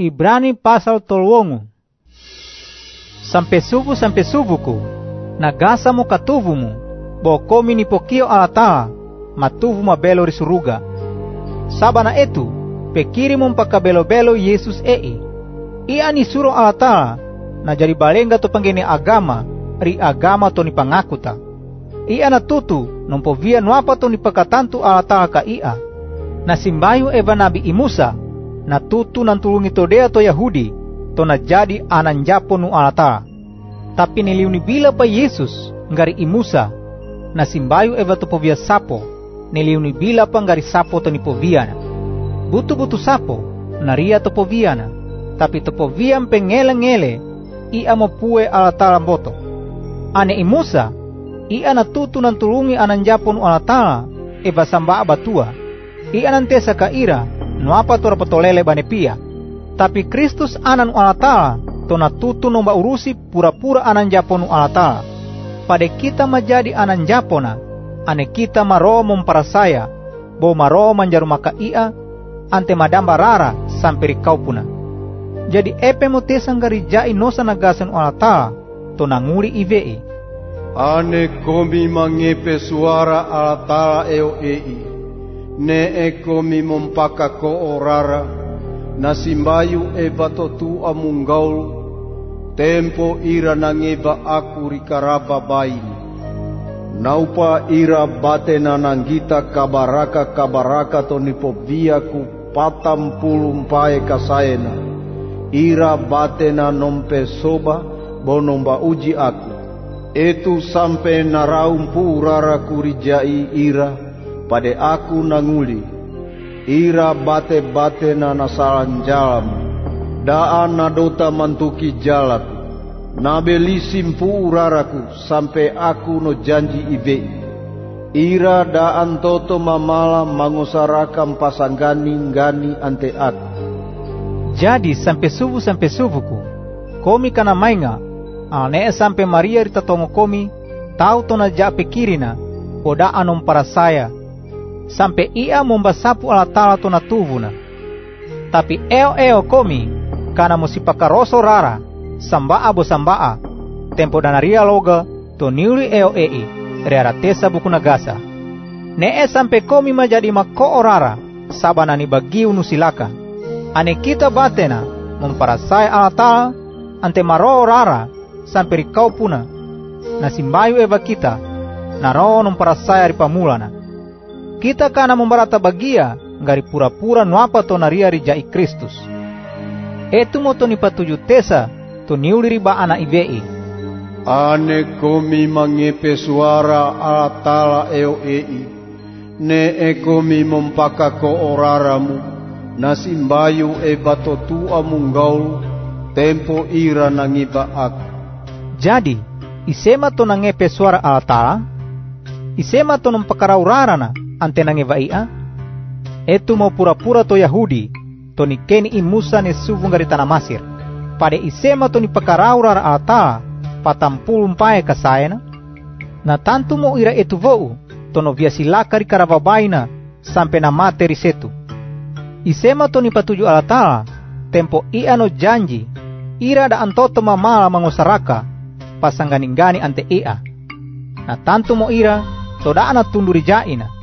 Ibrani pasal tolwongu. Sampai subuh sampai subuhku, nagasa mo katuvumu, bo komi ni pokio alatala, matuvu mabelo ri suruga. Sabana etu, pekiri mo pakabelo-belo Yesus ei. Ia ni suro alatala, na jadi balenga to panggene agama, ri agama to ni pangakuta. Ia na tutu, nompo via nuapa to ni pakatantu alatala ka ia. Na simbayu eva nabi imusa, na tutu nantulungi todea to Yahudi, to na jadi ananjapo nu alata. Tapi niliuni bila pa Yesus ngari imusa na simbayu eva to povia sapo niliuni bila pa ngari sapo to ni poviana. Butu-butu sapo naria to poviana tapi to povian pengele-ngele ia mo pue alatala boto. Ane imusa ia na tutu nantulungi ananjapo nu alatala eva samba abatua. Ia nantesa ka ira no apa to rapatolele bane pia tapi Kristus anan alatala to natutu nomba urusi pura-pura anan japonu alatala. Pada kita menjadi anan japona, ane kita maro memparasaya, bo maro manjaru maka ia, ante madamba rara sampai kau puna. Jadi epe motesang gari jai nosa nagasan alatala, to nanguri ivei. Ane komi mangepe suara alatala eo ei, ne e komi mompaka ko orara, na simbayu e batotu amunggaul tempo ira nangeba aku rikaraba baini naupa ira batena nanggita kabaraka kabaraka to nipovia ku patam pulum pae kasaena. Ira batena nompe soba bonomba uji aku. Itu sampai naraum purara kurijai ira pada aku nanguli. Ira bate-bate na nasalan jalam. Daan nadota mantuki jalat. Simpu uraraku sampai aku no janji ibe. Ira daan toto mamala mangusarakan pasanggani gani ante aku. Jadi sampai subuh sampai subuhku, komi kana mainga, ane sampai Maria rita tongo komi, tau to na ja pikirina, oda anom para saya, sampai ia membasapu ala tala to na tuvuna. Tapi eo eo komi, kana musipakaroso rara, sambaa bo sambaa, tempo danaria loga, to niuli eo ei, reara tesa buku nagasa. Nee sampai komi majadi mako orara, sabana ni bagiu nusilaka. Ane kita batena, memparasai ala tala, ante maro rara, sampai kau puna. Na simbayu eva kita, naro memparasai ari pamulana. Kita kana membarata bagia, ngari pura-pura nuapa to naria rijai Kristus. Etu moto ni patuju tesa, to niuli riba ana ibei. Ane komi mangepe suara alatala eo ei. Ne e komi mompaka ko oraramu. Na simbayu e batotu amunggaul. Tempo ira nangiba aku. Jadi, isema to nangepe suara alatala, isema to nampakaraurarana ante nangeva ia, etu mau pura-pura to Yahudi, to ni keni imusa ne suvu ngari tanah Masir. Pada isema to ni pakaraurara alatala, patampulum pae kasayana, na tantu mo ira etu vou, to no viasilaka ri karavabaina, sampai na mate risetu. Isema to ni patuju alatala, tempo ia no janji, ira da antoto mamala mangusaraka, pasangganing-gani ante ia. Na tantu mo ira, to da ana tunduri jaina.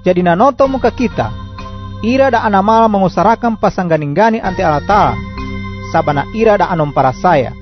Jadi nanoto muka kita, ira da anamala mengusarakan pasangganing-gani ante alatala, sabana ira da anom para saya.